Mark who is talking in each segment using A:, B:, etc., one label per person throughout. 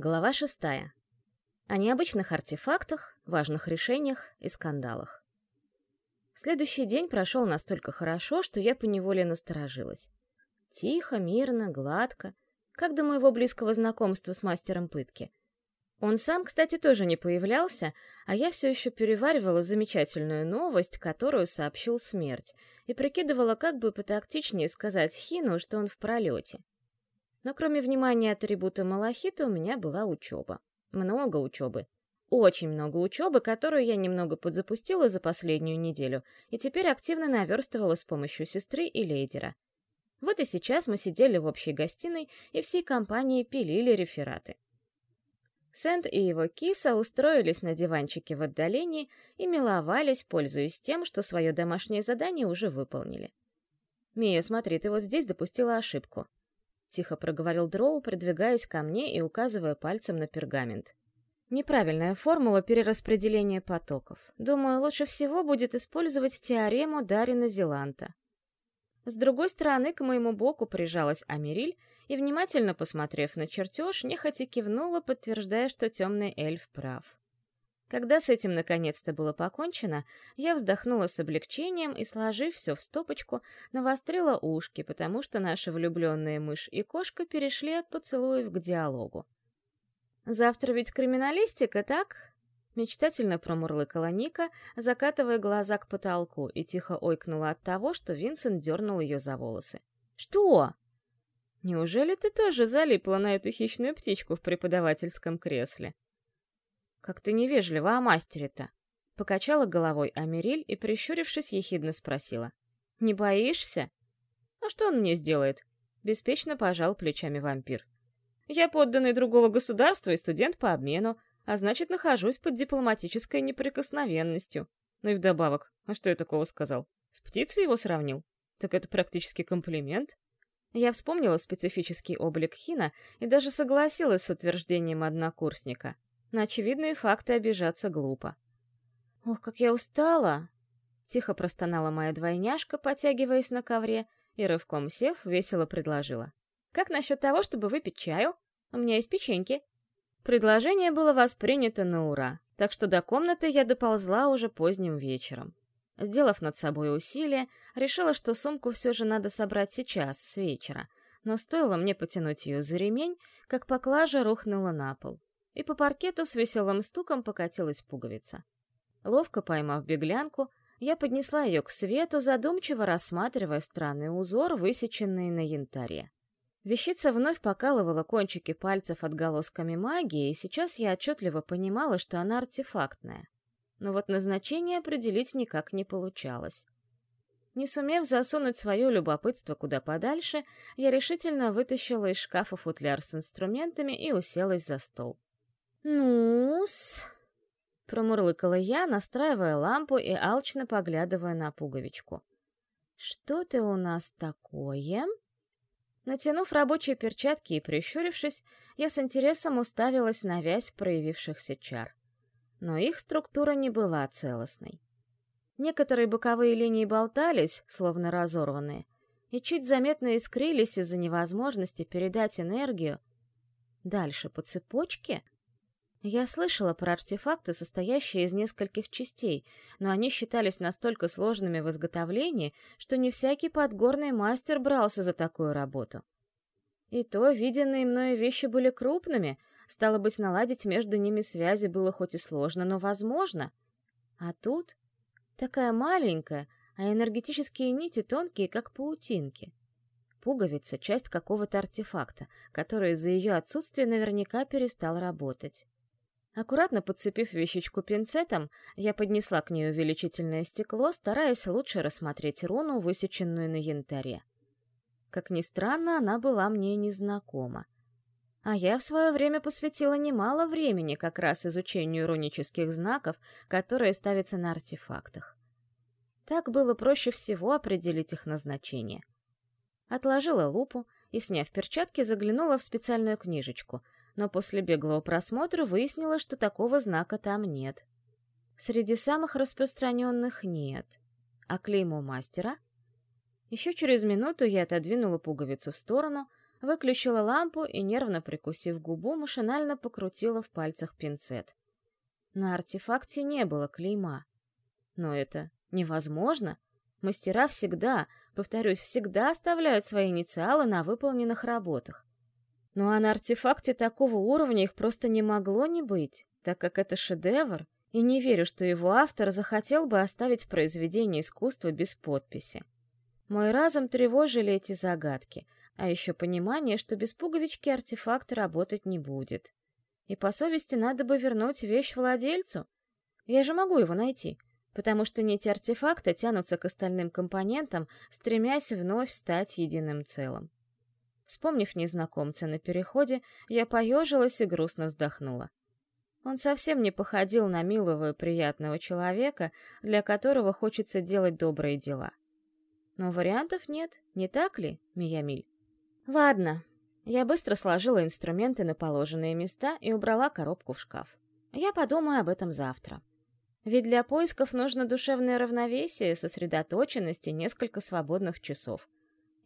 A: Глава шестая. О необычных артефактах, важных решениях и скандалах. Следующий день прошел настолько хорошо, что я поневоле насторожилась. Тихо, мирно, гладко, как до моего близкого знакомства с мастером пытки. Он сам, кстати, тоже не появлялся, а я все еще переваривала замечательную новость, которую сообщил смерть, и прикидывала, как бы потактичнее сказать Хину, что он в пролете. Но кроме внимания атрибута Малахита у меня была учеба. Много учебы. Очень много учебы, которую я немного подзапустила за последнюю неделю, и теперь активно наверстывала с помощью сестры и лейдера. Вот и сейчас мы сидели в общей гостиной и всей компанией пилили рефераты. Сент и его киса устроились на диванчике в отдалении и миловались, пользуясь тем, что свое домашнее задание уже выполнили. «Мия, смотри, ты вот здесь допустила ошибку», — тихо проговорил Дроу, придвигаясь ко мне и указывая пальцем на пергамент. Неправильная формула перераспределения потоков. Думаю, лучше всего будет использовать теорему Дарина Зеланта. С другой стороны, к моему боку прижалась Америль и, внимательно посмотрев на чертеж, нехотя кивнула, подтверждая, что темный эльф прав. Когда с этим наконец-то было покончено, я вздохнула с облегчением и, сложив все в стопочку, навострила ушки, потому что наши влюбленные мышь и кошка перешли от поцелуев к диалогу. «Завтра ведь криминалистика, так?» Мечтательно промурлыкала Ника, закатывая глаза к потолку, и тихо ойкнула от того, что Винсент дернул ее за волосы. «Что?» «Неужели ты тоже залипла на эту хищную птичку в преподавательском кресле?» «Как ты невежлива о мастере-то!» Покачала головой Америль и, прищурившись, ехидно спросила. «Не боишься?» «А что он мне сделает?» Беспечно пожал плечами вампир. «Я подданный другого государства и студент по обмену, а значит, нахожусь под дипломатической неприкосновенностью. Ну и вдобавок, а что я такого сказал? С птицей его сравнил? Так это практически комплимент. Я вспомнила специфический облик Хина и даже согласилась с утверждением однокурсника. На очевидные факты обижаться глупо. «Ох, как я устала!» Тихо простонала моя двойняшка, потягиваясь на ковре, и рывком сев, весело предложила. «Как насчет того, чтобы выпить чаю? У меня есть печеньки». Предложение было воспринято на ура, так что до комнаты я доползла уже поздним вечером. Сделав над собой усилие, решила, что сумку все же надо собрать сейчас, с вечера, но стоило мне потянуть ее за ремень, как поклажа рухнула на пол и по паркету с веселым стуком покатилась пуговица. Ловко поймав беглянку, я поднесла ее к свету, задумчиво рассматривая странный узор, высеченный на янтаре. Вещица вновь покалывала кончики пальцев отголосками магии, и сейчас я отчетливо понимала, что она артефактная. Но вот назначение определить никак не получалось. Не сумев засунуть свое любопытство куда подальше, я решительно вытащила из шкафа футляр с инструментами и уселась за стол. «Ну-с...» — промурлыкала я, настраивая лампу и алчно поглядывая на пуговичку. «Что ты у нас такое?» Натянув рабочие перчатки и прищурившись, я с интересом уставилась на вязь проявившихся чар. Но их структура не была целостной. Некоторые боковые линии болтались, словно разорванные, и чуть заметно искрились из-за невозможности передать энергию дальше по цепочке — я слышала про артефакты, состоящие из нескольких частей, но они считались настолько сложными в изготовлении, что не всякий подгорный мастер брался за такую работу. И то виденные мною вещи были крупными, стало быть, наладить между ними связи было хоть и сложно, но возможно. А тут такая маленькая, а энергетические нити тонкие, как паутинки. Пуговица — часть какого-то артефакта, который из-за ее отсутствия наверняка перестал работать. Аккуратно подцепив вещичку пинцетом, я поднесла к ней увеличительное стекло, стараясь лучше рассмотреть руну, высеченную на янтаре. Как ни странно, она была мне незнакома. А я в свое время посвятила немало времени как раз изучению рунических знаков, которые ставятся на артефактах. Так было проще всего определить их назначение. Отложила лупу и, сняв перчатки, заглянула в специальную книжечку — но после беглого просмотра выяснила, что такого знака там нет. Среди самых распространенных нет. А клеймо мастера? Еще через минуту я отодвинула пуговицу в сторону, выключила лампу и, нервно прикусив губу, машинально покрутила в пальцах пинцет. На артефакте не было клейма. Но это невозможно. Мастера всегда, повторюсь, всегда оставляют свои инициалы на выполненных работах. Ну а на артефакте такого уровня их просто не могло не быть, так как это шедевр, и не верю, что его автор захотел бы оставить произведение искусства без подписи. Мой разум тревожили эти загадки, а еще понимание, что без пуговички артефакт работать не будет. И по совести надо бы вернуть вещь владельцу. Я же могу его найти, потому что нити артефакта тянутся к остальным компонентам, стремясь вновь стать единым целым. Вспомнив незнакомца на переходе, я поежилась и грустно вздохнула. Он совсем не походил на милого и приятного человека, для которого хочется делать добрые дела. Но вариантов нет, не так ли, Миямиль? Ладно. Я быстро сложила инструменты на положенные места и убрала коробку в шкаф. Я подумаю об этом завтра. Ведь для поисков нужно душевное равновесие, сосредоточенность и несколько свободных часов.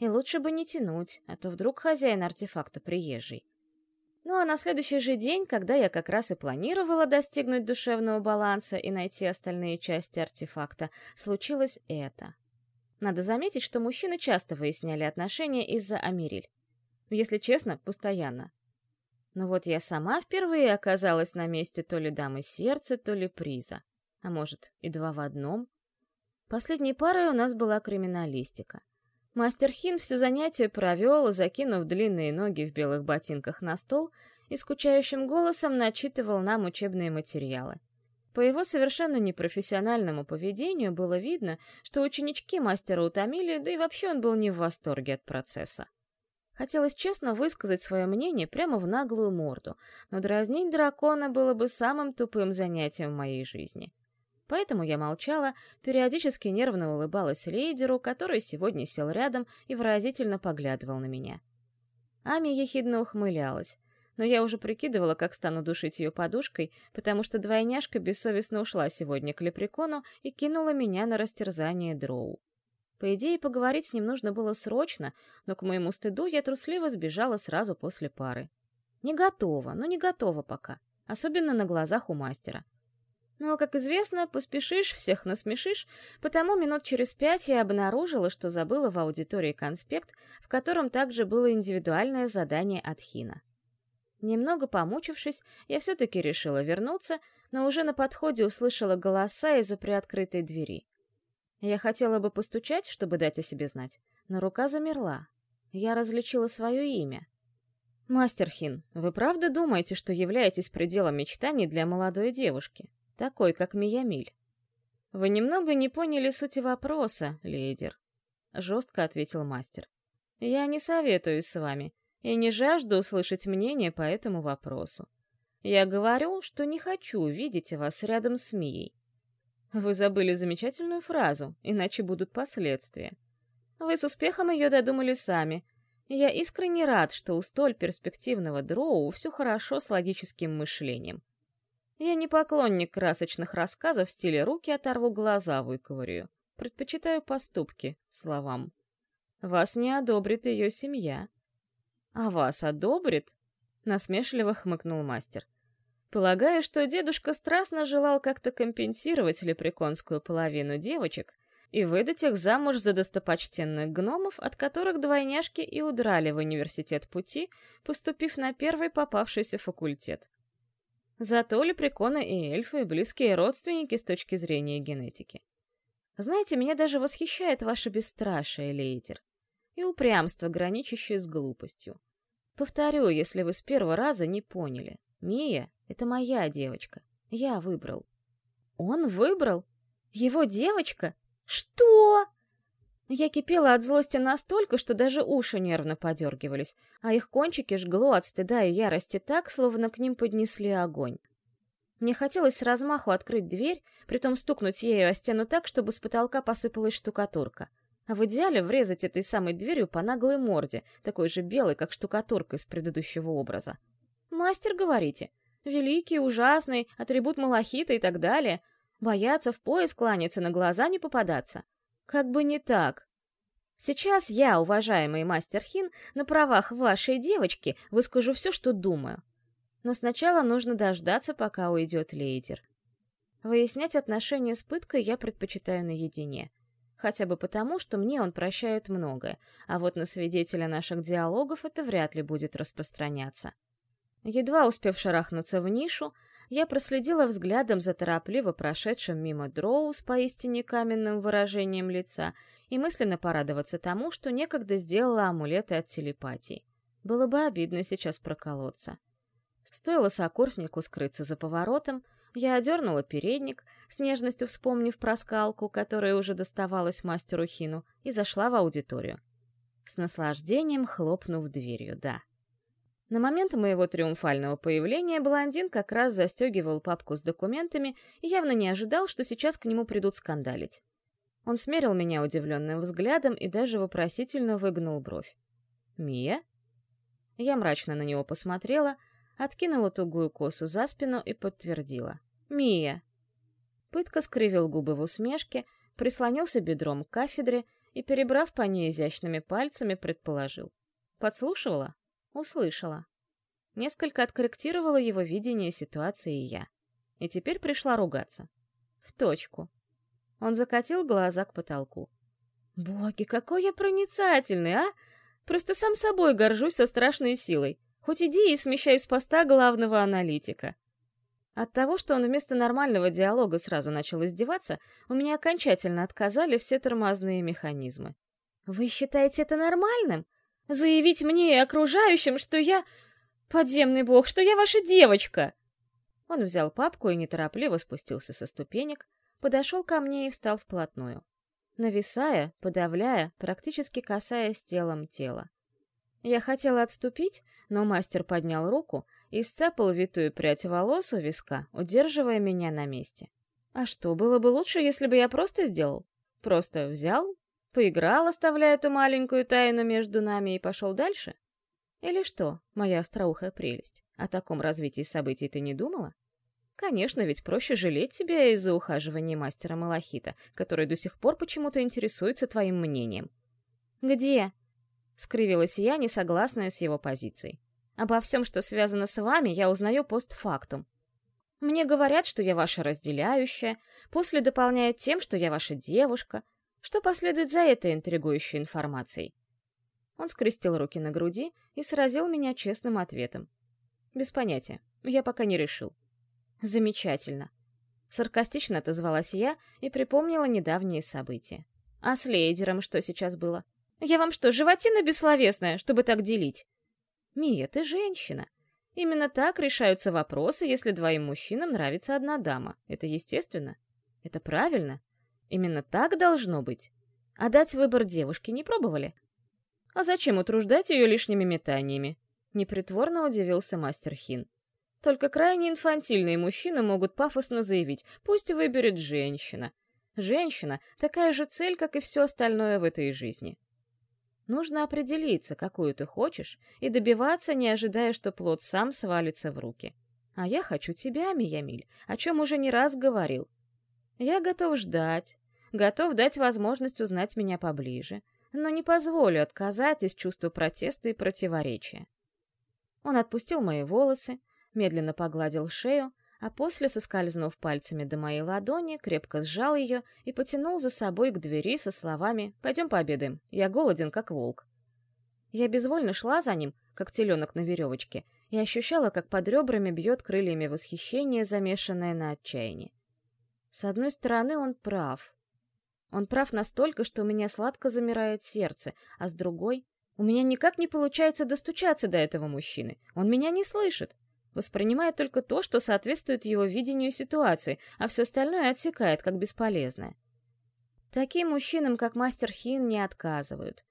A: И лучше бы не тянуть, а то вдруг хозяин артефакта приезжий. Ну а на следующий же день, когда я как раз и планировала достигнуть душевного баланса и найти остальные части артефакта, случилось это. Надо заметить, что мужчины часто выясняли отношения из-за Амириль. Если честно, постоянно. Но вот я сама впервые оказалась на месте то ли дамы сердца, то ли приза. А может, и два в одном. Последней парой у нас была криминалистика. Мастер Хин все занятие провел, закинув длинные ноги в белых ботинках на стол и скучающим голосом начитывал нам учебные материалы. По его совершенно непрофессиональному поведению было видно, что ученички мастера утомили, да и вообще он был не в восторге от процесса. Хотелось честно высказать свое мнение прямо в наглую морду, но дразнить дракона было бы самым тупым занятием в моей жизни. Поэтому я молчала, периодически нервно улыбалась лидеру, который сегодня сел рядом и выразительно поглядывал на меня. Ами ехидно ухмылялась, но я уже прикидывала, как стану душить ее подушкой, потому что двойняшка бессовестно ушла сегодня к лепрекону и кинула меня на растерзание дроу. По идее, поговорить с ним нужно было срочно, но к моему стыду я трусливо сбежала сразу после пары. Не готова, ну не готова пока, особенно на глазах у мастера. Но, как известно, поспешишь, всех насмешишь, потому минут через пять я обнаружила, что забыла в аудитории конспект, в котором также было индивидуальное задание от Хина. Немного помучившись, я все-таки решила вернуться, но уже на подходе услышала голоса из-за приоткрытой двери. Я хотела бы постучать, чтобы дать о себе знать, но рука замерла. Я различила свое имя. «Мастер Хин, вы правда думаете, что являетесь пределом мечтаний для молодой девушки?» Такой, как Миямиль. «Вы немного не поняли сути вопроса, лидер», — жестко ответил мастер. «Я не советуюсь с вами и не жажду услышать мнение по этому вопросу. Я говорю, что не хочу видеть вас рядом с Мией. Вы забыли замечательную фразу, иначе будут последствия. Вы с успехом ее додумали сами. Я искренне рад, что у столь перспективного дроу все хорошо с логическим мышлением. Я не поклонник красочных рассказов в стиле «руки оторву, глаза выковырю». Предпочитаю поступки, словам. Вас не одобрит ее семья. А вас одобрит? Насмешливо хмыкнул мастер. Полагаю, что дедушка страстно желал как-то компенсировать лепреконскую половину девочек и выдать их замуж за достопочтенных гномов, от которых двойняшки и удрали в университет пути, поступив на первый попавшийся факультет. Зато лепреконы и эльфы — близкие родственники с точки зрения генетики. Знаете, меня даже восхищает ваше бесстрашие, лейдер, и упрямство, граничащее с глупостью. Повторю, если вы с первого раза не поняли. Мия — это моя девочка. Я выбрал. Он выбрал? Его девочка? Что? Я кипела от злости настолько, что даже уши нервно подергивались, а их кончики жгло от стыда и ярости так, словно к ним поднесли огонь. Мне хотелось с размаху открыть дверь, притом стукнуть ею о стену так, чтобы с потолка посыпалась штукатурка. А в идеале врезать этой самой дверью по наглой морде, такой же белой, как штукатурка из предыдущего образа. «Мастер, говорите? Великий, ужасный, атрибут малахита и так далее. Бояться в пояс кланяться, на глаза не попадаться. Как бы не так. Сейчас я, уважаемый мастер Хин, на правах вашей девочки выскажу все, что думаю. Но сначала нужно дождаться, пока уйдет лейдер. Выяснять отношения с пыткой я предпочитаю наедине. Хотя бы потому, что мне он прощает многое, а вот на свидетеля наших диалогов это вряд ли будет распространяться. Едва успев шарахнуться в нишу, я проследила взглядом за торопливо прошедшим мимо дроу с поистине каменным выражением лица и мысленно порадоваться тому, что некогда сделала амулеты от телепатии. Было бы обидно сейчас проколоться. Стоило сокурснику скрыться за поворотом, я одернула передник, с нежностью вспомнив про скалку, которая уже доставалась мастеру Хину, и зашла в аудиторию. С наслаждением хлопнув дверью, да. На момент моего триумфального появления блондин как раз застегивал папку с документами и явно не ожидал, что сейчас к нему придут скандалить. Он смерил меня удивленным взглядом и даже вопросительно выгнул бровь. «Мия?» Я мрачно на него посмотрела — откинула тугую косу за спину и подтвердила. «Мия!» Пытка скривил губы в усмешке, прислонился бедром к кафедре и, перебрав по ней изящными пальцами, предположил. Подслушивала? Услышала. Несколько откорректировала его видение ситуации и я. И теперь пришла ругаться. В точку. Он закатил глаза к потолку. «Боги, какой я проницательный, а! Просто сам собой горжусь со страшной силой. Хоть иди и смещай с поста главного аналитика. От того, что он вместо нормального диалога сразу начал издеваться, у меня окончательно отказали все тормозные механизмы. «Вы считаете это нормальным? Заявить мне и окружающим, что я... подземный бог, что я ваша девочка!» Он взял папку и неторопливо спустился со ступенек, подошел ко мне и встал вплотную. Нависая, подавляя, практически касаясь телом тела. Я хотела отступить, но мастер поднял руку и сцапал витую прядь волос у виска, удерживая меня на месте. А что, было бы лучше, если бы я просто сделал? Просто взял, поиграл, оставляя эту маленькую тайну между нами и пошел дальше? Или что, моя остроухая прелесть, о таком развитии событий ты не думала? Конечно, ведь проще жалеть себя из-за ухаживания мастера Малахита, который до сих пор почему-то интересуется твоим мнением. «Где?» — скривилась я, не согласная с его позицией. «Обо всем, что связано с вами, я узнаю постфактум. Мне говорят, что я ваша разделяющая, после дополняют тем, что я ваша девушка. Что последует за этой интригующей информацией?» Он скрестил руки на груди и сразил меня честным ответом. «Без понятия. Я пока не решил». «Замечательно». Саркастично отозвалась я и припомнила недавние события. А с лейдером что сейчас было? Я вам что, животина бессловесная, чтобы так делить? Мия, ты женщина. Именно так решаются вопросы, если двоим мужчинам нравится одна дама. Это естественно. Это правильно. Именно так должно быть. А дать выбор девушке не пробовали? А зачем утруждать ее лишними метаниями? Непритворно удивился мастер Хин. Только крайне инфантильные мужчины могут пафосно заявить, пусть выберет женщина. Женщина — такая же цель, как и все остальное в этой жизни. Нужно определиться, какую ты хочешь, и добиваться, не ожидая, что плод сам свалится в руки. А я хочу тебя, Миямиль, о чем уже не раз говорил. Я готов ждать, готов дать возможность узнать меня поближе, но не позволю отказать из чувства протеста и противоречия. Он отпустил мои волосы, медленно погладил шею, а после, соскользнув пальцами до моей ладони, крепко сжал ее и потянул за собой к двери со словами «Пойдем пообедаем, я голоден, как волк». Я безвольно шла за ним, как теленок на веревочке, и ощущала, как под ребрами бьет крыльями восхищение, замешанное на отчаянии. С одной стороны, он прав. Он прав настолько, что у меня сладко замирает сердце, а с другой — у меня никак не получается достучаться до этого мужчины. Он меня не слышит воспринимает только то, что соответствует его видению ситуации, а все остальное отсекает как бесполезное. Таким мужчинам, как мастер Хин, не отказывают.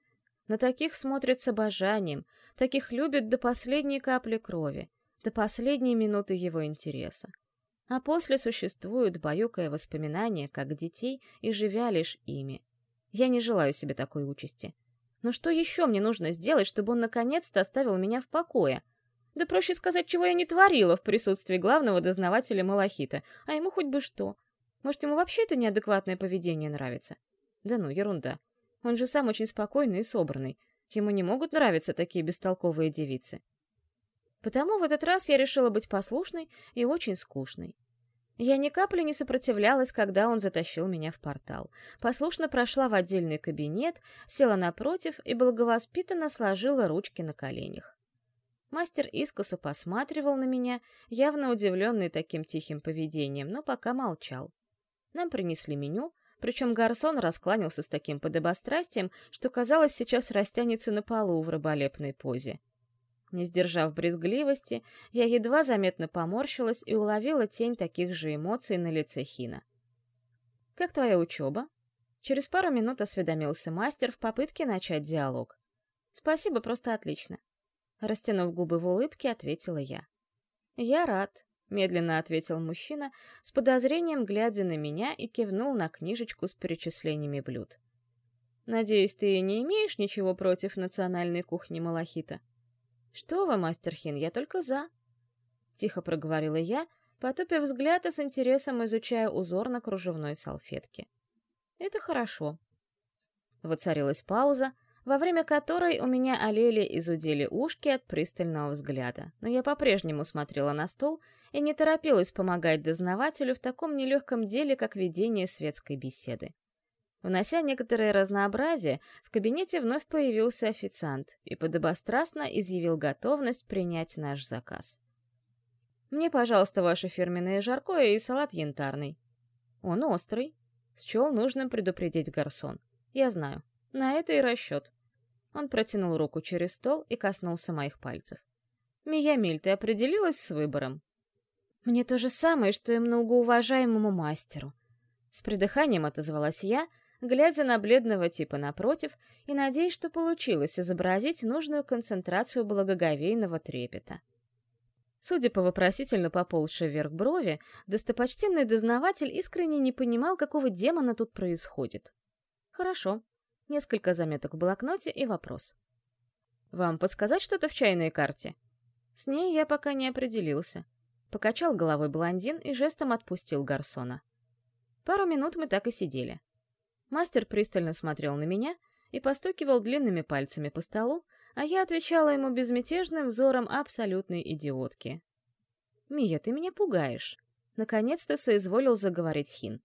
A: На таких смотрят с обожанием, таких любят до последней капли крови, до последней минуты его интереса. А после существуют баюкая воспоминания, как детей, и живя лишь ими. Я не желаю себе такой участи. Но что еще мне нужно сделать, чтобы он наконец-то оставил меня в покое — да проще сказать, чего я не творила в присутствии главного дознавателя Малахита, а ему хоть бы что. Может, ему вообще это неадекватное поведение нравится? Да ну, ерунда. Он же сам очень спокойный и собранный. Ему не могут нравиться такие бестолковые девицы. Потому в этот раз я решила быть послушной и очень скучной. Я ни капли не сопротивлялась, когда он затащил меня в портал. Послушно прошла в отдельный кабинет, села напротив и благовоспитанно сложила ручки на коленях. Мастер искоса посматривал на меня, явно удивленный таким тихим поведением, но пока молчал. Нам принесли меню, причем гарсон раскланялся с таким подобострастием, что, казалось, сейчас растянется на полу в рыболепной позе. Не сдержав брезгливости, я едва заметно поморщилась и уловила тень таких же эмоций на лице Хина. «Как твоя учеба?» Через пару минут осведомился мастер в попытке начать диалог. «Спасибо, просто отлично». Растянув губы в улыбке, ответила я. «Я рад», — медленно ответил мужчина, с подозрением глядя на меня и кивнул на книжечку с перечислениями блюд. «Надеюсь, ты не имеешь ничего против национальной кухни Малахита?» «Что вы, мастер Хин, я только за!» Тихо проговорила я, потупив взгляд и с интересом изучая узор на кружевной салфетке. «Это хорошо». Воцарилась пауза, во время которой у меня олели и зудели ушки от пристального взгляда, но я по-прежнему смотрела на стол и не торопилась помогать дознавателю в таком нелегком деле, как ведение светской беседы. Внося некоторое разнообразие, в кабинете вновь появился официант и подобострастно изъявил готовность принять наш заказ. «Мне, пожалуйста, ваше фирменное жаркое и салат янтарный». «Он острый», — счел нужным предупредить гарсон. «Я знаю. На это и расчет». Он протянул руку через стол и коснулся моих пальцев. «Миямиль, ты определилась с выбором?» «Мне то же самое, что и многоуважаемому мастеру», — с придыханием отозвалась я — глядя на бледного типа напротив и надеясь, что получилось изобразить нужную концентрацию благоговейного трепета. Судя по вопросительно поползшей вверх брови, достопочтенный дознаватель искренне не понимал, какого демона тут происходит. Хорошо. Несколько заметок в блокноте и вопрос. «Вам подсказать что-то в чайной карте?» С ней я пока не определился. Покачал головой блондин и жестом отпустил гарсона. Пару минут мы так и сидели. Мастер пристально смотрел на меня и постукивал длинными пальцами по столу, а я отвечала ему безмятежным взором абсолютной идиотки. «Мия, ты меня пугаешь!» Наконец-то соизволил заговорить Хин.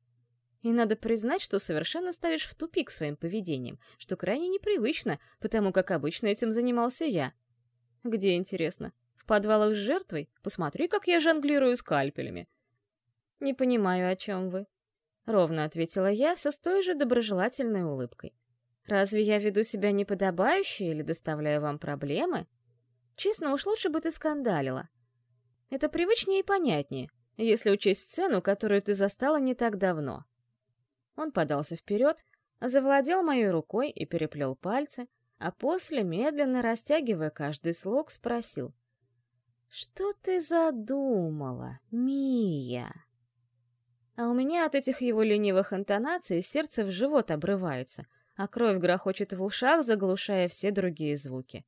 A: И надо признать, что совершенно ставишь в тупик своим поведением, что крайне непривычно, потому как обычно этим занимался я. Где, интересно? В подвалах с жертвой? Посмотри, как я жонглирую скальпелями. Не понимаю, о чем вы. Ровно ответила я, все с той же доброжелательной улыбкой. Разве я веду себя неподобающе или доставляю вам проблемы? Честно, уж лучше бы ты скандалила. Это привычнее и понятнее, если учесть сцену, которую ты застала не так давно. Он подался вперед, завладел моей рукой и переплел пальцы, а после, медленно растягивая каждый слог, спросил. «Что ты задумала, Мия?» А у меня от этих его ленивых интонаций сердце в живот обрывается, а кровь грохочет в ушах, заглушая все другие звуки.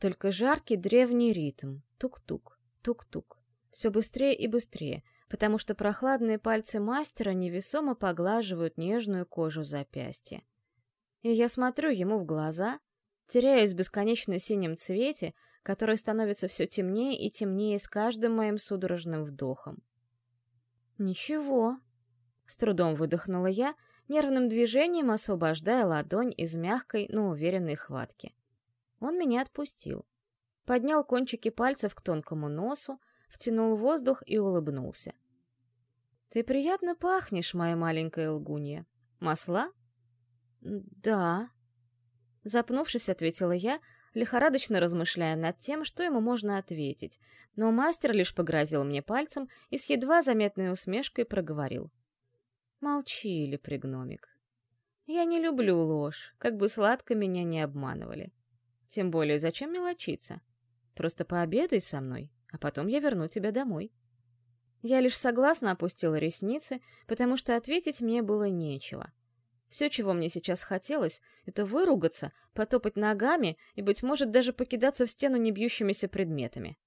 A: Только жаркий древний ритм. Тук-тук, тук-тук. Все быстрее и быстрее, потому что прохладные пальцы мастера невесомо поглаживают нежную кожу запястья. И я смотрю ему в глаза, теряясь в бесконечно синем цвете, который становится все темнее и темнее с каждым моим судорожным вдохом. «Ничего», — с трудом выдохнула я, нервным движением освобождая ладонь из мягкой, но уверенной хватки. Он меня отпустил. Поднял кончики пальцев к тонкому носу, втянул воздух и улыбнулся. «Ты приятно пахнешь, моя маленькая лгунья. Масла?» «Да». Запнувшись, ответила я, лихорадочно размышляя над тем, что ему можно ответить, но мастер лишь погрозил мне пальцем и с едва заметной усмешкой проговорил. «Молчи, Лепригномик. Я не люблю ложь, как бы сладко меня не обманывали. Тем более, зачем мелочиться? Просто пообедай со мной, а потом я верну тебя домой». Я лишь согласно опустила ресницы, потому что ответить мне было нечего — все, чего мне сейчас хотелось, это выругаться, потопать ногами и, быть может, даже покидаться в стену небьющимися предметами.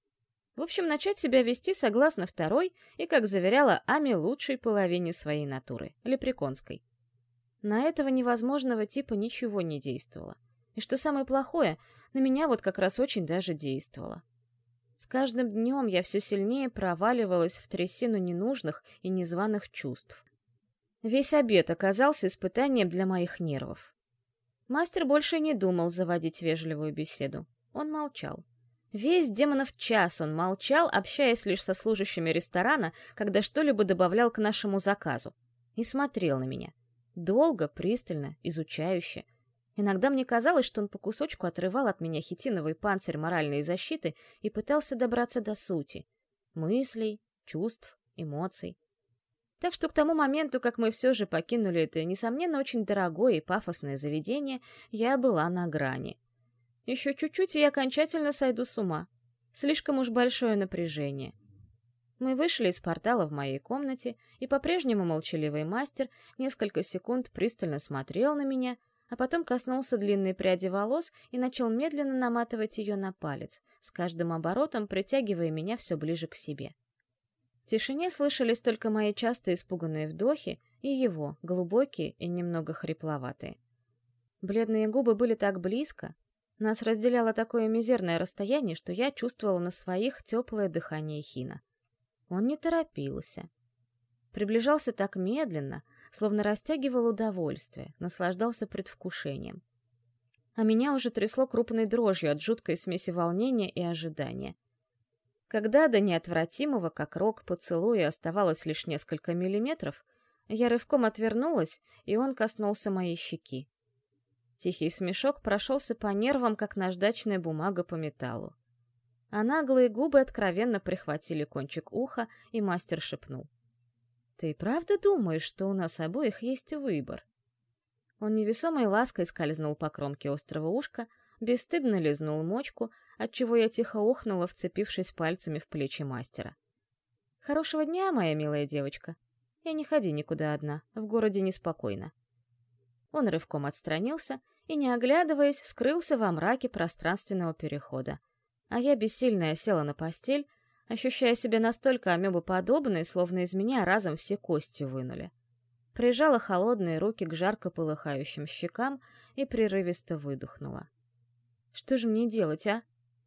A: В общем, начать себя вести согласно второй и, как заверяла Ами, лучшей половине своей натуры, лепреконской. На этого невозможного типа ничего не действовало. И что самое плохое, на меня вот как раз очень даже действовало. С каждым днем я все сильнее проваливалась в трясину ненужных и незваных чувств. Весь обед оказался испытанием для моих нервов. Мастер больше не думал заводить вежливую беседу. Он молчал. Весь демонов час он молчал, общаясь лишь со служащими ресторана, когда что-либо добавлял к нашему заказу. И смотрел на меня. Долго, пристально, изучающе. Иногда мне казалось, что он по кусочку отрывал от меня хитиновый панцирь моральной защиты и пытался добраться до сути. Мыслей, чувств, эмоций. Так что к тому моменту, как мы все же покинули это, несомненно, очень дорогое и пафосное заведение, я была на грани. Еще чуть-чуть, и я окончательно сойду с ума. Слишком уж большое напряжение. Мы вышли из портала в моей комнате, и по-прежнему молчаливый мастер несколько секунд пристально смотрел на меня, а потом коснулся длинной пряди волос и начал медленно наматывать ее на палец, с каждым оборотом притягивая меня все ближе к себе. В тишине слышались только мои часто испуганные вдохи и его, глубокие и немного хрипловатые. Бледные губы были так близко, нас разделяло такое мизерное расстояние, что я чувствовала на своих теплое дыхание Хина. Он не торопился. Приближался так медленно, словно растягивал удовольствие, наслаждался предвкушением. А меня уже трясло крупной дрожью от жуткой смеси волнения и ожидания. Когда до неотвратимого, как рок поцелуя, оставалось лишь несколько миллиметров, я рывком отвернулась, и он коснулся моей щеки. Тихий смешок прошелся по нервам, как наждачная бумага по металлу. А наглые губы откровенно прихватили кончик уха, и мастер шепнул. «Ты правда думаешь, что у нас обоих есть выбор?» Он невесомой лаской скользнул по кромке острого ушка, бесстыдно лизнул мочку, отчего я тихо охнула, вцепившись пальцами в плечи мастера. «Хорошего дня, моя милая девочка. И не ходи никуда одна, в городе неспокойно». Он рывком отстранился и, не оглядываясь, скрылся во мраке пространственного перехода. А я бессильная села на постель, ощущая себя настолько амебоподобной, словно из меня разом все кости вынули. Прижала холодные руки к жарко полыхающим щекам и прерывисто выдохнула. «Что же мне делать, а?»